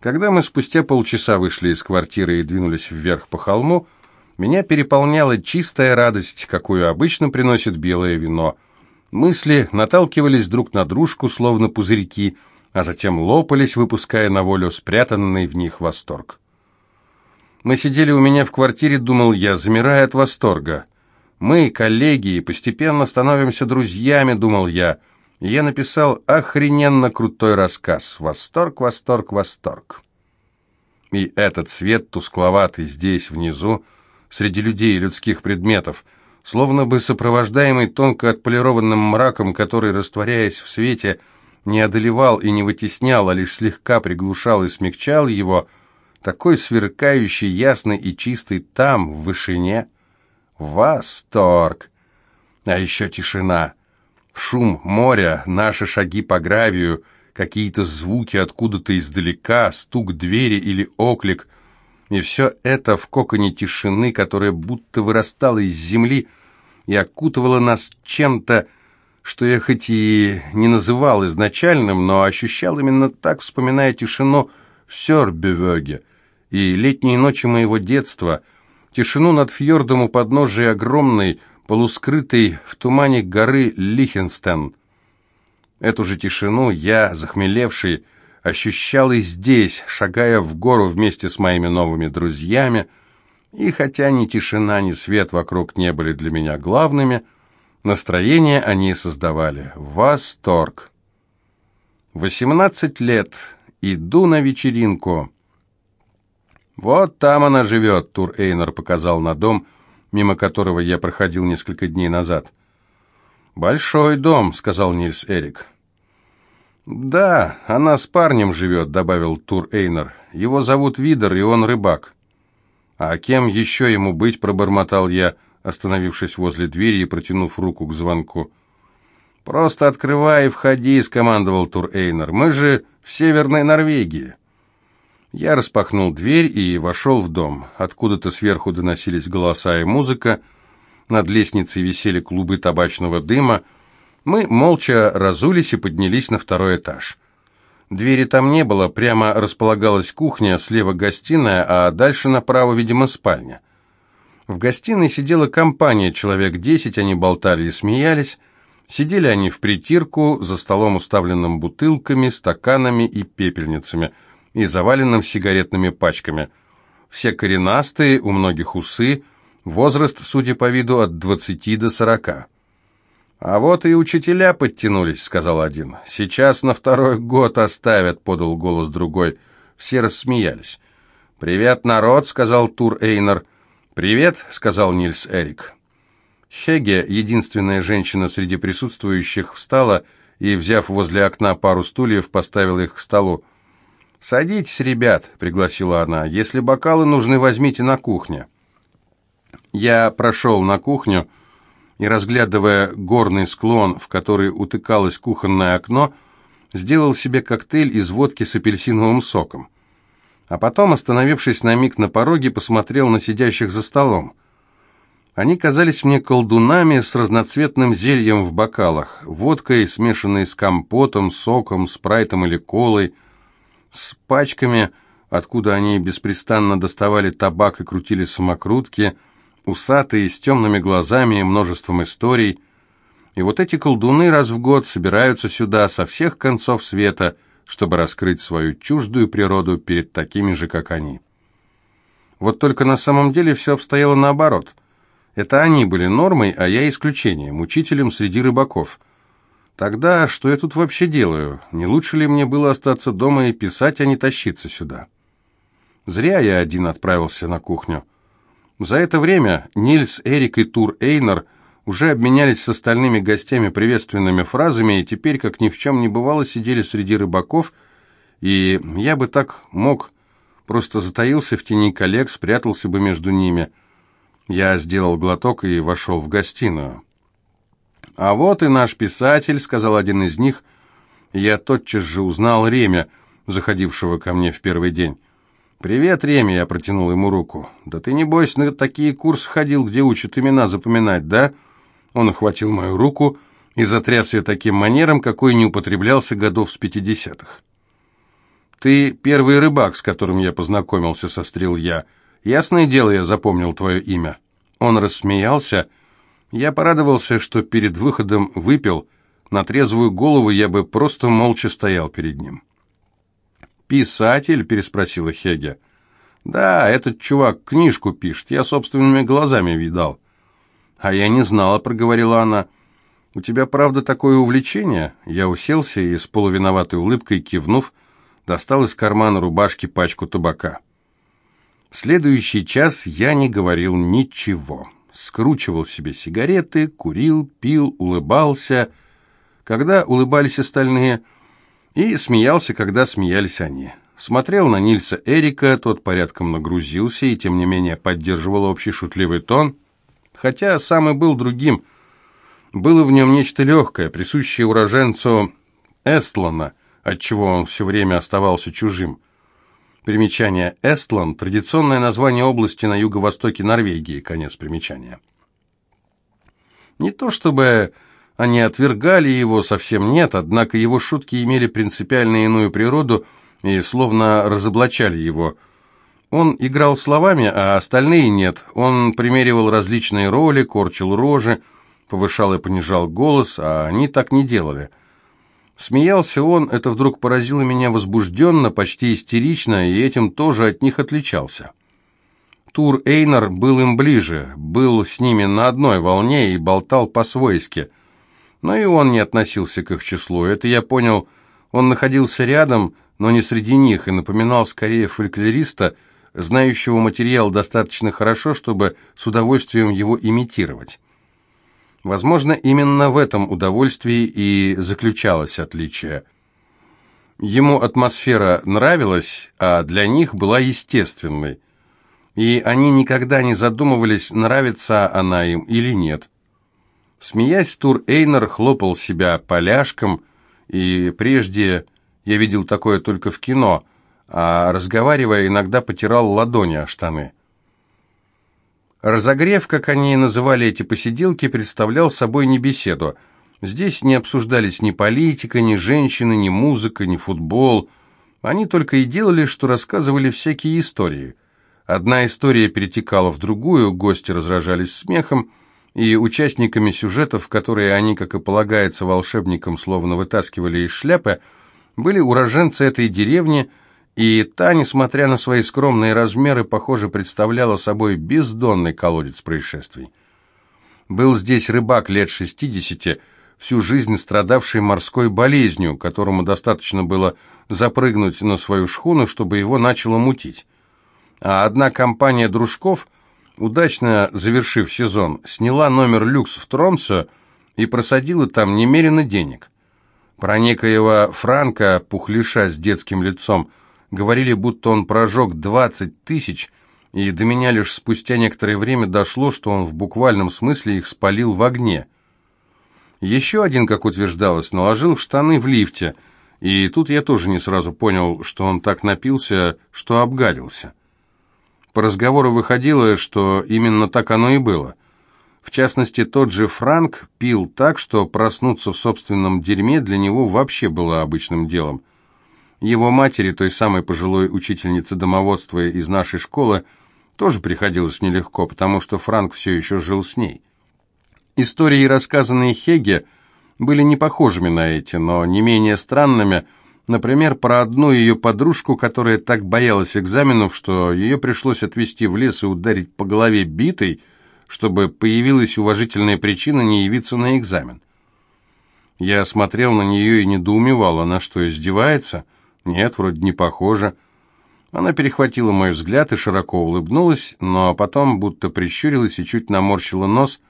Когда мы спустя полчаса вышли из квартиры и двинулись вверх по холму, меня переполняла чистая радость, какую обычно приносит белое вино. Мысли наталкивались друг на дружку, словно пузырьки, а затем лопались, выпуская на волю спрятанный в них восторг. Мы сидели у меня в квартире, думал я, замирая от восторга. Мы, коллеги, постепенно становимся друзьями, думал я. Я написал охрененно крутой рассказ. Восторг, восторг, восторг. И этот свет тускловатый здесь, внизу, среди людей и людских предметов, словно бы сопровождаемый тонко отполированным мраком, который, растворяясь в свете, не одолевал и не вытеснял, а лишь слегка приглушал и смягчал его, такой сверкающий, ясный и чистый там, в вышине. Восторг! А еще тишина. Шум моря, наши шаги по гравию, какие-то звуки откуда-то издалека, стук двери или оклик, и все это в коконе тишины, которая будто вырастала из земли и окутывала нас чем-то, что я хоть и не называл изначальным, но ощущал именно так, вспоминая тишину в Сёрбевёге и летние ночи моего детства, тишину над фьордом у подножия огромной, полускрытой в тумане горы Лихенстен. Эту же тишину я, захмелевший, ощущал и здесь, шагая в гору вместе с моими новыми друзьями, и хотя ни тишина, ни свет вокруг не были для меня главными, настроение они создавали. Восторг. Восемнадцать лет. Иду на вечеринку. Вот там она живет, Тур Эйнер показал на дом, мимо которого я проходил несколько дней назад. «Большой дом», — сказал Нильс Эрик. «Да, она с парнем живет», — добавил Тур Эйнер. «Его зовут Видер, и он рыбак». «А кем еще ему быть?» — пробормотал я, остановившись возле двери и протянув руку к звонку. «Просто открывай и входи», — скомандовал Тур Эйнер. «Мы же в Северной Норвегии». Я распахнул дверь и вошел в дом. Откуда-то сверху доносились голоса и музыка. Над лестницей висели клубы табачного дыма. Мы молча разулись и поднялись на второй этаж. Двери там не было, прямо располагалась кухня, слева гостиная, а дальше направо, видимо, спальня. В гостиной сидела компания, человек десять, они болтали и смеялись. Сидели они в притирку, за столом, уставленным бутылками, стаканами и пепельницами, и заваленным сигаретными пачками. Все коренастые, у многих усы, возраст, судя по виду, от двадцати до сорока. «А вот и учителя подтянулись», — сказал один. «Сейчас на второй год оставят», — подал голос другой. Все рассмеялись. «Привет, народ», — сказал Тур Эйнер. «Привет», — сказал Нильс Эрик. Хеге, единственная женщина среди присутствующих, встала и, взяв возле окна пару стульев, поставила их к столу. «Садитесь, ребят», — пригласила она. «Если бокалы нужны, возьмите на кухне». Я прошел на кухню, — и, разглядывая горный склон, в который утыкалось кухонное окно, сделал себе коктейль из водки с апельсиновым соком. А потом, остановившись на миг на пороге, посмотрел на сидящих за столом. Они казались мне колдунами с разноцветным зельем в бокалах, водкой, смешанной с компотом, соком, спрайтом или колой, с пачками, откуда они беспрестанно доставали табак и крутили самокрутки – усатые, с темными глазами и множеством историй. И вот эти колдуны раз в год собираются сюда со всех концов света, чтобы раскрыть свою чуждую природу перед такими же, как они. Вот только на самом деле все обстояло наоборот. Это они были нормой, а я исключением, учителем среди рыбаков. Тогда что я тут вообще делаю? Не лучше ли мне было остаться дома и писать, а не тащиться сюда? Зря я один отправился на кухню. За это время Нильс, Эрик и Тур Эйнер уже обменялись с остальными гостями приветственными фразами и теперь, как ни в чем не бывало, сидели среди рыбаков, и я бы так мог, просто затаился в тени коллег, спрятался бы между ними. Я сделал глоток и вошел в гостиную. «А вот и наш писатель», — сказал один из них. Я тотчас же узнал Ремя, заходившего ко мне в первый день. «Привет, Реми!» — я протянул ему руку. «Да ты, небось, на такие курсы ходил, где учат имена запоминать, да?» Он охватил мою руку и затряс ее таким манером, какой не употреблялся годов с пятидесятых. «Ты первый рыбак, с которым я познакомился», — сострил я. «Ясное дело, я запомнил твое имя». Он рассмеялся. Я порадовался, что перед выходом выпил. На трезвую голову я бы просто молча стоял перед ним. «Писатель?» — переспросила Хеге. «Да, этот чувак книжку пишет, я собственными глазами видал». «А я не знала», — проговорила она. «У тебя, правда, такое увлечение?» Я уселся и с полувиноватой улыбкой, кивнув, достал из кармана рубашки пачку табака. В следующий час я не говорил ничего. Скручивал себе сигареты, курил, пил, улыбался, когда улыбались остальные, и смеялся, когда смеялись они. Смотрел на Нильса Эрика, тот порядком нагрузился и, тем не менее, поддерживал общий шутливый тон, хотя сам и был другим – было в нем нечто легкое, присущее уроженцу Эстлана, отчего он все время оставался чужим. Примечание Эстлан – традиционное название области на юго-востоке Норвегии, конец примечания. Не то чтобы они отвергали его, совсем нет, однако его шутки имели принципиально иную природу и словно разоблачали его. Он играл словами, а остальные нет. Он примеривал различные роли, корчил рожи, повышал и понижал голос, а они так не делали. Смеялся он, это вдруг поразило меня возбужденно, почти истерично, и этим тоже от них отличался. Тур Эйнар был им ближе, был с ними на одной волне и болтал по-свойски. Но и он не относился к их числу, это я понял. Он находился рядом, но не среди них, и напоминал скорее фольклориста, знающего материал достаточно хорошо, чтобы с удовольствием его имитировать. Возможно, именно в этом удовольствии и заключалось отличие. Ему атмосфера нравилась, а для них была естественной. И они никогда не задумывались, нравится она им или нет. Смеясь, Тур Эйнер хлопал себя поляшком, и прежде я видел такое только в кино, а разговаривая, иногда потирал ладони о штаны. Разогрев, как они называли эти посиделки, представлял собой не беседу. Здесь не обсуждались ни политика, ни женщины, ни музыка, ни футбол. Они только и делали, что рассказывали всякие истории. Одна история перетекала в другую, гости разражались смехом, и участниками сюжетов, которые они, как и полагается волшебникам, словно вытаскивали из шляпы, были уроженцы этой деревни – и та, несмотря на свои скромные размеры, похоже, представляла собой бездонный колодец происшествий. Был здесь рыбак лет шестидесяти, всю жизнь страдавший морской болезнью, которому достаточно было запрыгнуть на свою шхуну, чтобы его начало мутить. А одна компания дружков, удачно завершив сезон, сняла номер люкс в Тромсо и просадила там немерено денег. Про некоего Франка, пухлиша с детским лицом, Говорили, будто он прожег 20 тысяч, и до меня лишь спустя некоторое время дошло, что он в буквальном смысле их спалил в огне. Еще один, как утверждалось, наложил в штаны в лифте, и тут я тоже не сразу понял, что он так напился, что обгадился. По разговору выходило, что именно так оно и было. В частности, тот же Франк пил так, что проснуться в собственном дерьме для него вообще было обычным делом – его матери, той самой пожилой учительнице домоводства из нашей школы, тоже приходилось нелегко, потому что Франк все еще жил с ней. Истории, рассказанные Хеге, были не похожими на эти, но не менее странными, например, про одну ее подружку, которая так боялась экзаменов, что ее пришлось отвезти в лес и ударить по голове битой, чтобы появилась уважительная причина не явиться на экзамен. Я смотрел на нее и недоумевал, она что, издевается?» Нет, вроде не похоже. Она перехватила мой взгляд и широко улыбнулась, но потом будто прищурилась и чуть наморщила нос,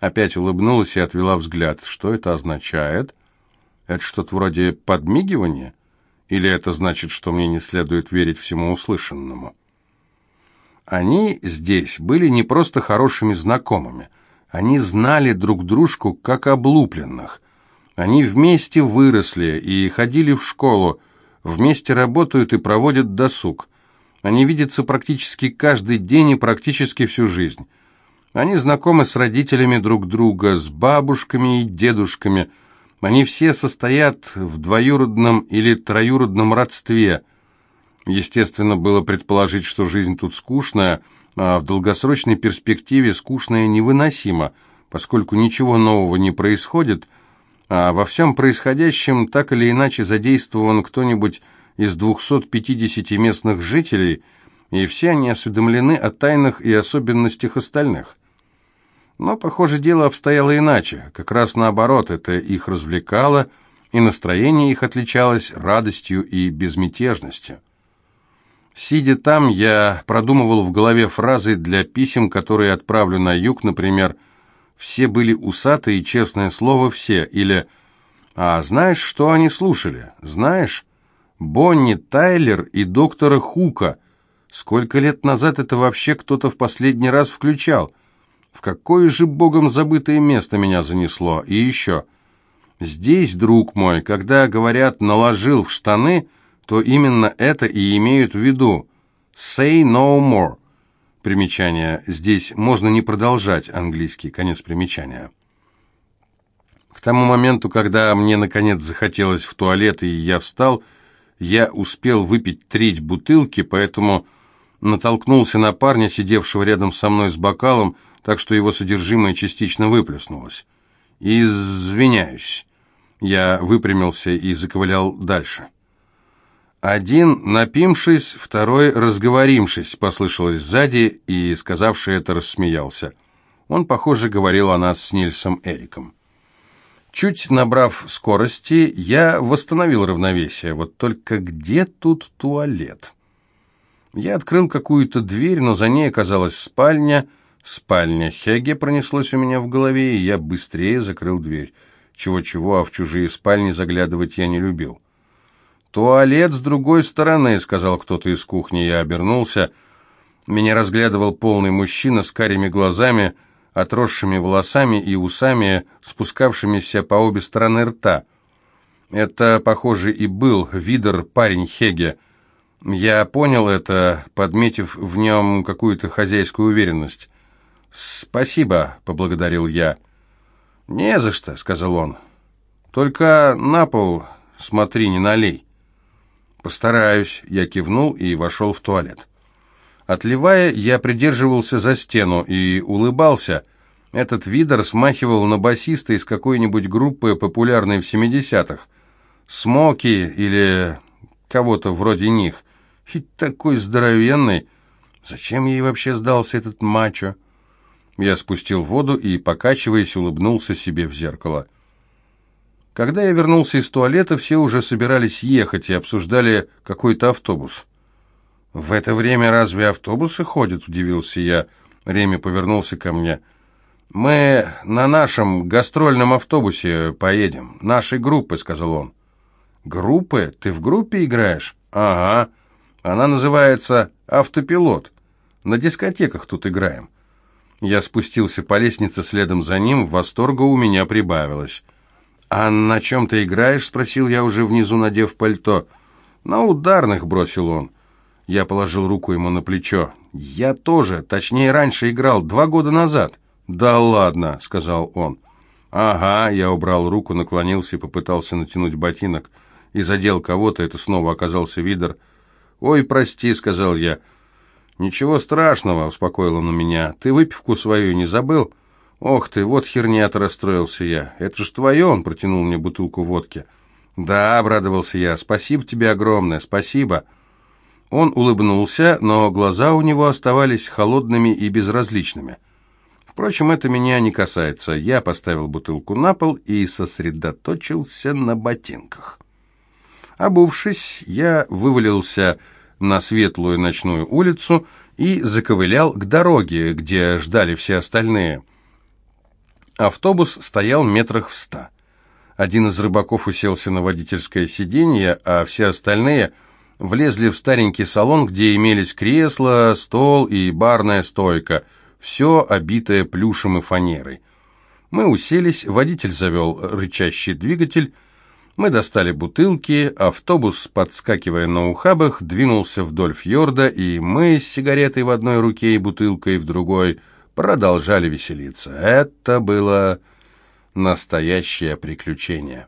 опять улыбнулась и отвела взгляд. Что это означает? Это что-то вроде подмигивания? Или это значит, что мне не следует верить всему услышанному? Они здесь были не просто хорошими знакомыми. Они знали друг дружку как облупленных. Они вместе выросли и ходили в школу, вместе работают и проводят досуг. Они видятся практически каждый день и практически всю жизнь. Они знакомы с родителями друг друга, с бабушками и дедушками. Они все состоят в двоюродном или троюродном родстве. Естественно, было предположить, что жизнь тут скучная, а в долгосрочной перспективе скучная невыносимо, поскольку ничего нового не происходит, а во всем происходящем так или иначе задействован кто-нибудь из 250 местных жителей, и все они осведомлены о тайнах и особенностях остальных. Но, похоже, дело обстояло иначе. Как раз наоборот, это их развлекало, и настроение их отличалось радостью и безмятежностью. Сидя там, я продумывал в голове фразы для писем, которые отправлю на юг, например, «Все были усатые, честное слово, все», или «А знаешь, что они слушали? Знаешь? Бонни Тайлер и доктора Хука. Сколько лет назад это вообще кто-то в последний раз включал?» В какое же богом забытое место меня занесло? И еще. Здесь, друг мой, когда говорят «наложил в штаны», то именно это и имеют в виду. Say no more. Примечание. Здесь можно не продолжать английский. Конец примечания. К тому моменту, когда мне наконец захотелось в туалет и я встал, я успел выпить треть бутылки, поэтому натолкнулся на парня, сидевшего рядом со мной с бокалом, так что его содержимое частично выплеснулось. «Извиняюсь». Я выпрямился и заковылял дальше. «Один, напимшись, второй, разговоримшись», — послышалось сзади, и, сказавший это, рассмеялся. Он, похоже, говорил о нас с Нильсом Эриком. Чуть набрав скорости, я восстановил равновесие. Вот только где тут туалет? Я открыл какую-то дверь, но за ней оказалась спальня — Спальня Хеге пронеслось у меня в голове, и я быстрее закрыл дверь. Чего-чего, а в чужие спальни заглядывать я не любил. «Туалет с другой стороны», — сказал кто-то из кухни. Я обернулся. Меня разглядывал полный мужчина с карими глазами, отросшими волосами и усами, спускавшимися по обе стороны рта. Это, похоже, и был Видер, парень Хеге. Я понял это, подметив в нем какую-то хозяйскую уверенность. «Спасибо», — поблагодарил я. «Не за что», — сказал он. «Только на пол смотри, не налей». «Постараюсь», — я кивнул и вошел в туалет. Отливая, я придерживался за стену и улыбался. Этот видер смахивал на басиста из какой-нибудь группы, популярной в 70-х. Смоки или кого-то вроде них. И такой здоровенный. Зачем ей вообще сдался этот мачо? Я спустил воду и, покачиваясь, улыбнулся себе в зеркало. Когда я вернулся из туалета, все уже собирались ехать и обсуждали какой-то автобус. «В это время разве автобусы ходят?» – удивился я. Реми повернулся ко мне. «Мы на нашем гастрольном автобусе поедем, нашей группы», – сказал он. «Группы? Ты в группе играешь?» «Ага. Она называется «Автопилот». На дискотеках тут играем. Я спустился по лестнице следом за ним, восторга у меня прибавилось. «А на чем ты играешь?» — спросил я уже внизу, надев пальто. «На ударных», — бросил он. Я положил руку ему на плечо. «Я тоже, точнее, раньше играл, два года назад». «Да ладно», — сказал он. «Ага», — я убрал руку, наклонился и попытался натянуть ботинок. И задел кого-то, это снова оказался Видер. «Ой, прости», — сказал я, — «Ничего страшного», — успокоил он меня. «Ты выпивку свою не забыл?» «Ох ты, вот херня-то расстроился я. Это ж твое», — он протянул мне бутылку водки. «Да», — обрадовался я, — «спасибо тебе огромное, спасибо». Он улыбнулся, но глаза у него оставались холодными и безразличными. Впрочем, это меня не касается. Я поставил бутылку на пол и сосредоточился на ботинках. Обувшись, я вывалился на светлую ночную улицу и заковылял к дороге, где ждали все остальные. Автобус стоял метрах в ста. Один из рыбаков уселся на водительское сиденье, а все остальные влезли в старенький салон, где имелись кресло, стол и барная стойка, все обитое плюшем и фанерой. Мы уселись, водитель завел рычащий двигатель, мы достали бутылки, автобус, подскакивая на ухабах, двинулся вдоль фьорда, и мы с сигаретой в одной руке и бутылкой в другой продолжали веселиться. Это было настоящее приключение.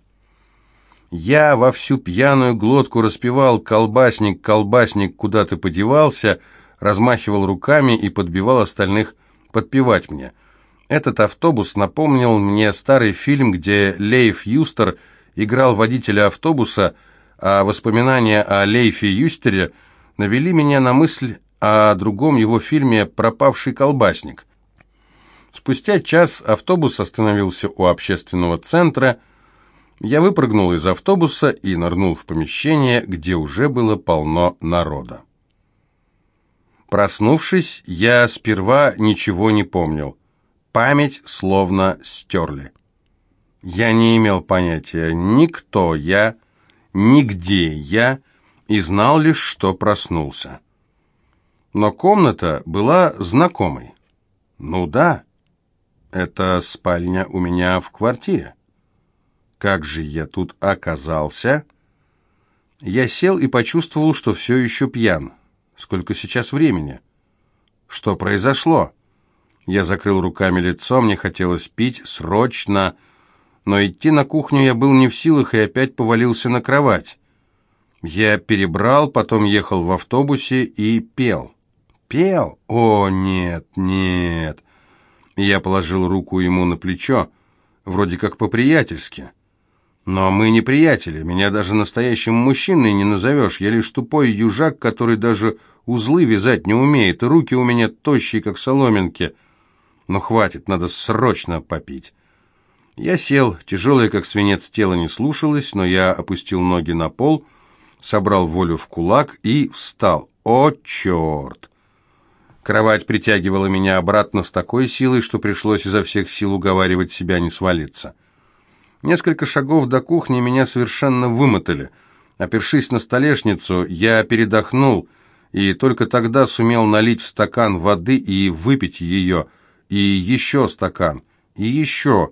Я во всю пьяную глотку распевал «Колбасник, колбасник, куда ты подевался?», размахивал руками и подбивал остальных подпевать мне. Этот автобус напомнил мне старый фильм, где Лейф Юстер играл водителя автобуса, а воспоминания о Лейфе Юстере навели меня на мысль о другом его фильме «Пропавший колбасник». Спустя час автобус остановился у общественного центра – я выпрыгнул из автобуса и нырнул в помещение, где уже было полно народа. Проснувшись, я сперва ничего не помнил. Память словно стерли. Я не имел понятия ни кто я, ни где я, и знал лишь, что проснулся. Но комната была знакомой. Ну да, это спальня у меня в квартире. Как же я тут оказался? Я сел и почувствовал, что все еще пьян. Сколько сейчас времени? Что произошло? Я закрыл руками лицо, мне хотелось пить срочно, но идти на кухню я был не в силах и опять повалился на кровать. Я перебрал, потом ехал в автобусе и пел. Пел? О, нет, нет. Я положил руку ему на плечо, вроде как по-приятельски. Но мы не приятели, меня даже настоящим мужчиной не назовешь, я лишь тупой южак, который даже узлы вязать не умеет, и руки у меня тощие, как соломинки. Но хватит, надо срочно попить. Я сел, тяжелое, как свинец, тело не слушалось, но я опустил ноги на пол, собрал волю в кулак и встал. О, черт! Кровать притягивала меня обратно с такой силой, что пришлось изо всех сил уговаривать себя не свалиться. Несколько шагов до кухни меня совершенно вымотали. Опершись на столешницу, я передохнул, и только тогда сумел налить в стакан воды и выпить ее, и еще стакан, и еще.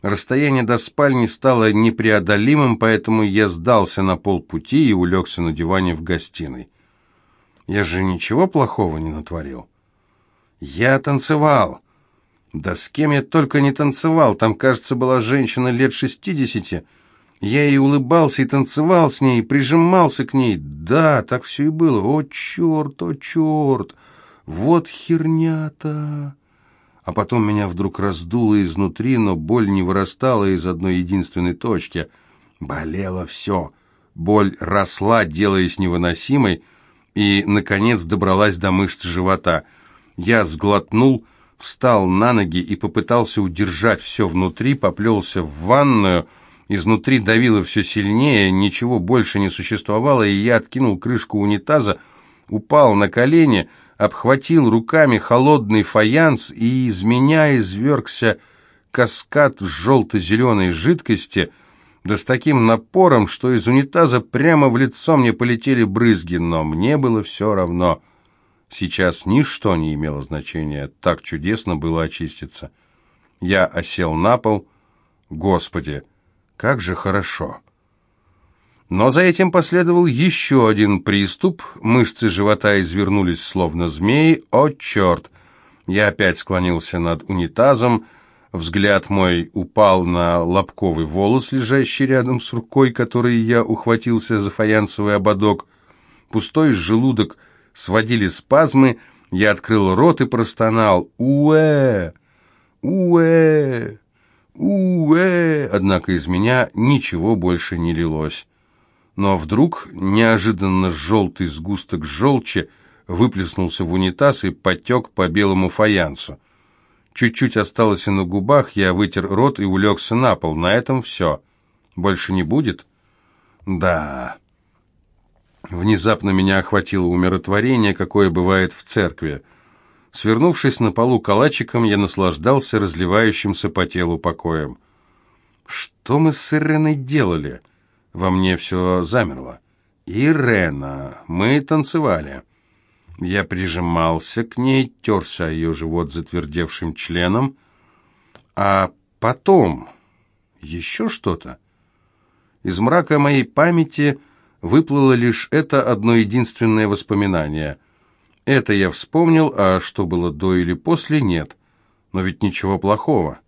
Расстояние до спальни стало непреодолимым, поэтому я сдался на полпути и улегся на диване в гостиной. Я же ничего плохого не натворил. Я танцевал. Да с кем я только не танцевал, там, кажется, была женщина лет шестидесяти. Я ей улыбался и танцевал с ней, и прижимался к ней. Да, так все и было. О, черт, о, черт! Вот херня-то! А потом меня вдруг раздуло изнутри, но боль не вырастала из одной единственной точки. Болело все. Боль росла, делаясь невыносимой, и, наконец, добралась до мышц живота. Я сглотнул, встал на ноги и попытался удержать все внутри, поплелся в ванную, изнутри давило все сильнее, ничего больше не существовало, и я откинул крышку унитаза, упал на колени, обхватил руками холодный фаянс, и из меня извергся каскад желто-зеленой жидкости, да с таким напором, что из унитаза прямо в лицо мне полетели брызги, но мне было все равно — Сейчас ничто не имело значения, так чудесно было очиститься. Я осел на пол. Господи, как же хорошо! Но за этим последовал еще один приступ. Мышцы живота извернулись, словно змеи. О, черт! Я опять склонился над унитазом. Взгляд мой упал на лобковый волос, лежащий рядом с рукой, которой я ухватился за фаянсовый ободок. Пустой желудок сводили спазмы, я открыл рот и простонал «Уэ! Уэ! Уэ!» Однако из меня ничего больше не лилось. Но вдруг неожиданно желтый сгусток желчи выплеснулся в унитаз и потек по белому фаянсу. Чуть-чуть осталось и на губах, я вытер рот и улегся на пол. На этом все. Больше не будет? Да... Внезапно меня охватило умиротворение, какое бывает в церкви. Свернувшись на полу калачиком, я наслаждался разливающимся по телу покоем. Что мы с Иреной делали? Во мне все замерло. Ирена, мы танцевали. Я прижимался к ней, терся о ее живот затвердевшим членом. А потом еще что-то. Из мрака моей памяти выплыло лишь это одно единственное воспоминание. Это я вспомнил, а что было до или после, нет. Но ведь ничего плохого.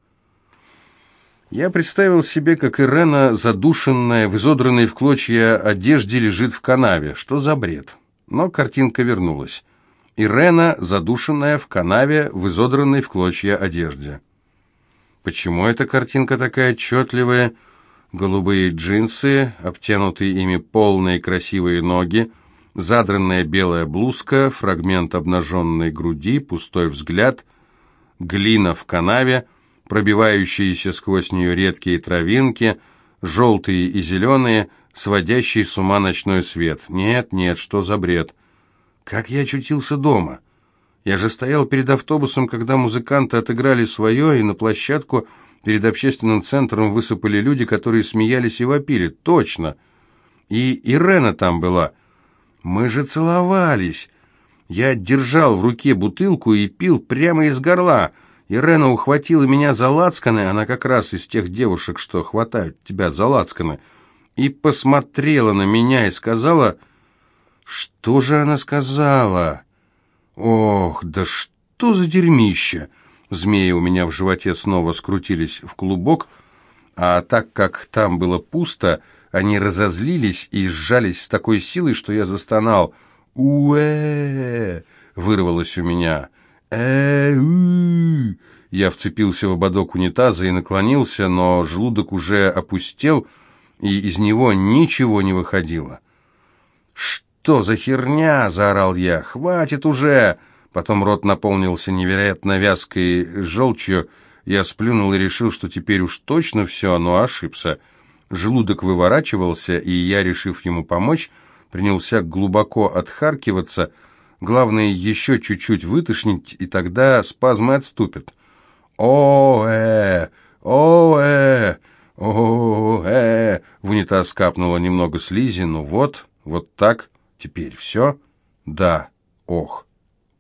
Я представил себе, как Ирена, задушенная, в изодранной в клочья одежде, лежит в канаве. Что за бред? Но картинка вернулась. Ирена, задушенная в канаве, в изодранной в клочья одежде. Почему эта картинка такая отчетливая? Голубые джинсы, обтянутые ими полные красивые ноги, задранная белая блузка, фрагмент обнаженной груди, пустой взгляд, глина в канаве — пробивающиеся сквозь нее редкие травинки, желтые и зеленые, сводящий с ума ночной свет. Нет, нет, что за бред? Как я очутился дома? Я же стоял перед автобусом, когда музыканты отыграли свое, и на площадку перед общественным центром высыпали люди, которые смеялись и вопили. Точно! И Ирена там была. Мы же целовались. Я держал в руке бутылку и пил прямо из горла — Ирена ухватила меня за лацканы, она как раз из тех девушек, что хватают тебя за лацканы, и посмотрела на меня и сказала... Что же она сказала? Ох, да что за дерьмище! Змеи у меня в животе снова скрутились в клубок, а так как там было пусто, они разозлились и сжались с такой силой, что я застонал. «Уэ!» — вырвалось у меня э Я вцепился в ободок унитаза и наклонился, но желудок уже опустел, и из него ничего не выходило. «Что за херня?» — заорал я. «Хватит уже!» Потом рот наполнился невероятно вязкой желчью. Я сплюнул и решил, что теперь уж точно все, но ошибся. Желудок выворачивался, и я, решив ему помочь, принялся глубоко отхаркиваться — Главное, еще чуть-чуть вытошнить, и тогда спазмы отступят. «О-э! О-э! О-э!» В унитаз капнуло немного слизи, ну вот, вот так. Теперь все? Да. Ох.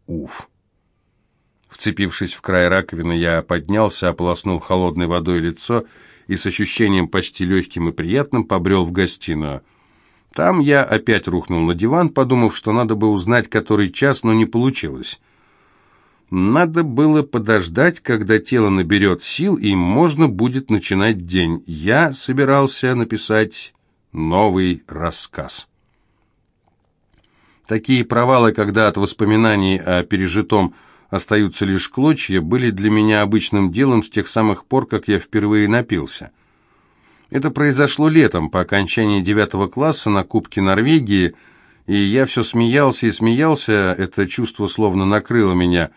Уф. Вцепившись в край раковины, я поднялся, ополоснул холодной водой лицо и с ощущением почти легким и приятным побрел в гостиную. Там я опять рухнул на диван, подумав, что надо бы узнать, который час, но не получилось. Надо было подождать, когда тело наберет сил, и можно будет начинать день. Я собирался написать новый рассказ. Такие провалы, когда от воспоминаний о пережитом остаются лишь клочья, были для меня обычным делом с тех самых пор, как я впервые напился. Это произошло летом, по окончании девятого класса на Кубке Норвегии, и я все смеялся и смеялся, это чувство словно накрыло меня.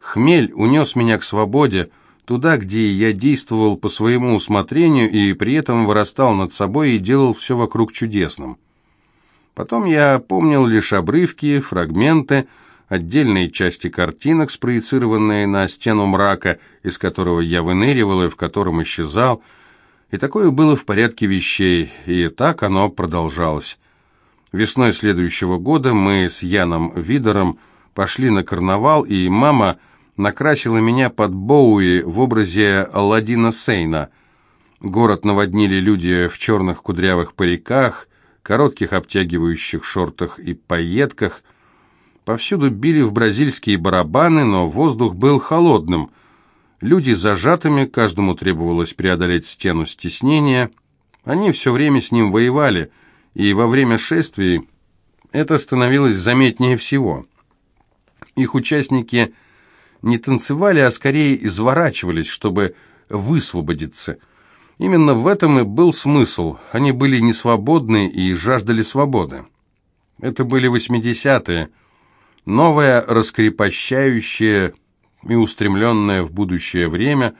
Хмель унес меня к свободе, туда, где я действовал по своему усмотрению и при этом вырастал над собой и делал все вокруг чудесным. Потом я помнил лишь обрывки, фрагменты, отдельные части картинок, спроецированные на стену мрака, из которого я выныривал и в котором исчезал, и такое было в порядке вещей, и так оно продолжалось. Весной следующего года мы с Яном Видером пошли на карнавал, и мама накрасила меня под Боуи в образе Алладина Сейна. Город наводнили люди в черных кудрявых париках, коротких обтягивающих шортах и пайетках. Повсюду били в бразильские барабаны, но воздух был холодным – Люди зажатыми, каждому требовалось преодолеть стену стеснения. Они все время с ним воевали, и во время шествий это становилось заметнее всего. Их участники не танцевали, а скорее изворачивались, чтобы высвободиться. Именно в этом и был смысл. Они были несвободны и жаждали свободы. Это были 80-е. Новая раскрепощающая и устремленное в будущее время,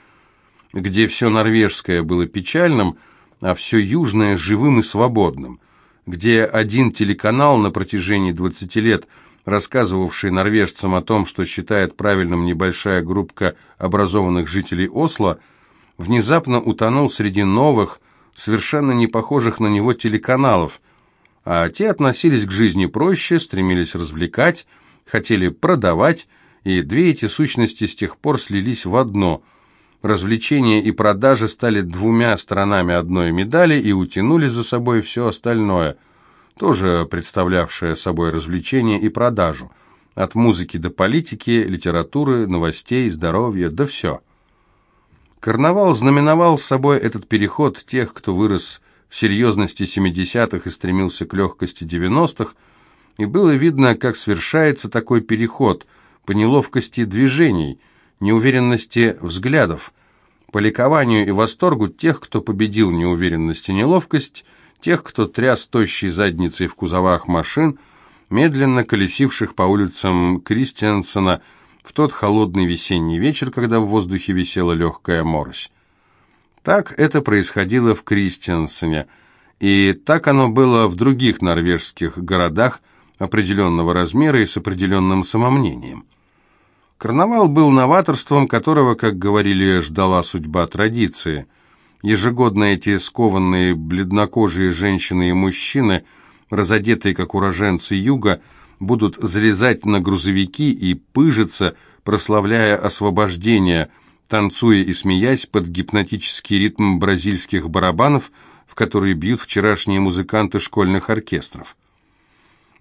где все норвежское было печальным, а все южное живым и свободным, где один телеканал на протяжении 20 лет, рассказывавший норвежцам о том, что считает правильным небольшая группа образованных жителей Осло, внезапно утонул среди новых, совершенно не похожих на него телеканалов, а те относились к жизни проще, стремились развлекать, хотели продавать, и две эти сущности с тех пор слились в одно. Развлечения и продажи стали двумя сторонами одной медали и утянули за собой все остальное, тоже представлявшее собой развлечение и продажу. От музыки до политики, литературы, новостей, здоровья, да все. Карнавал знаменовал собой этот переход тех, кто вырос в серьезности 70-х и стремился к легкости 90-х, и было видно, как совершается такой переход по неловкости движений, неуверенности взглядов, по ликованию и восторгу тех, кто победил неуверенность и неловкость, тех, кто тряс тощей задницей в кузовах машин, медленно колесивших по улицам Кристиансона, в тот холодный весенний вечер, когда в воздухе висела легкая морось. Так это происходило в Кристиансоне, и так оно было в других норвежских городах определенного размера и с определенным самомнением. Карнавал был новаторством, которого, как говорили, ждала судьба традиции. Ежегодно эти скованные бледнокожие женщины и мужчины, разодетые как уроженцы юга, будут залезать на грузовики и пыжиться, прославляя освобождение, танцуя и смеясь под гипнотический ритм бразильских барабанов, в которые бьют вчерашние музыканты школьных оркестров.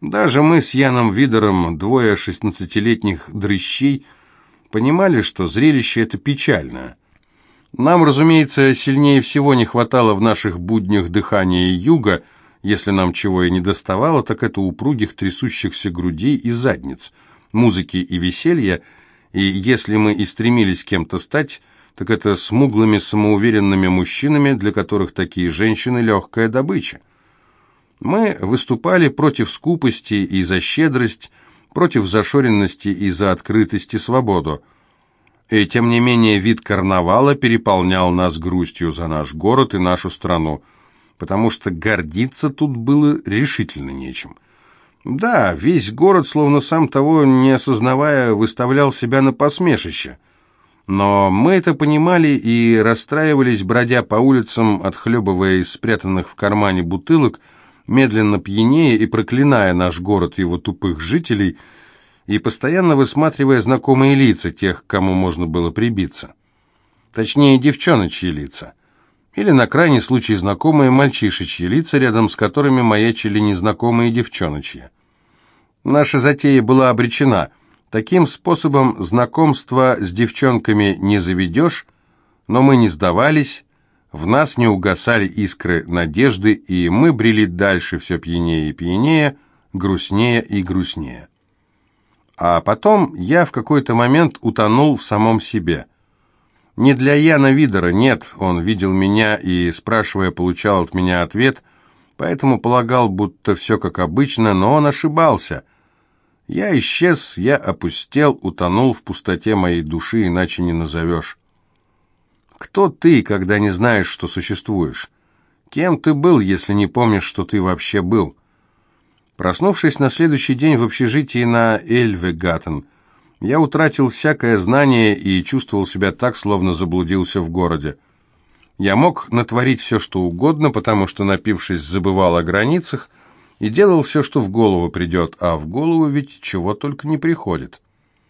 Даже мы с Яном Видером, двое шестнадцатилетних дрыщей, понимали, что зрелище это печальное. Нам, разумеется, сильнее всего не хватало в наших буднях дыхания юга – если нам чего и не доставало, так это упругих трясущихся грудей и задниц, музыки и веселья, и если мы и стремились кем-то стать, так это смуглыми самоуверенными мужчинами, для которых такие женщины – легкая добыча. Мы выступали против скупости и за щедрость, против зашоренности и за открытость и свободу. И тем не менее вид карнавала переполнял нас грустью за наш город и нашу страну – потому что гордиться тут было решительно нечем. Да, весь город, словно сам того не осознавая, выставлял себя на посмешище. Но мы это понимали и расстраивались, бродя по улицам, отхлебывая из спрятанных в кармане бутылок, медленно пьянее и проклиная наш город и его тупых жителей, и постоянно высматривая знакомые лица тех, к кому можно было прибиться. Точнее, девчоночьи лица или на крайний случай знакомые мальчишечьи лица, рядом с которыми маячили незнакомые девчоночьи. Наша затея была обречена. Таким способом знакомства с девчонками не заведешь, но мы не сдавались, в нас не угасали искры надежды, и мы брели дальше все пьянее и пьянее, грустнее и грустнее. А потом я в какой-то момент утонул в самом себе – не для Яна Видера, нет, он видел меня и, спрашивая, получал от меня ответ, поэтому полагал, будто все как обычно, но он ошибался. Я исчез, я опустел, утонул в пустоте моей души, иначе не назовешь. Кто ты, когда не знаешь, что существуешь? Кем ты был, если не помнишь, что ты вообще был? Проснувшись на следующий день в общежитии на Эльвегаттен, я утратил всякое знание и чувствовал себя так, словно заблудился в городе. Я мог натворить все, что угодно, потому что, напившись, забывал о границах и делал все, что в голову придет, а в голову ведь чего только не приходит.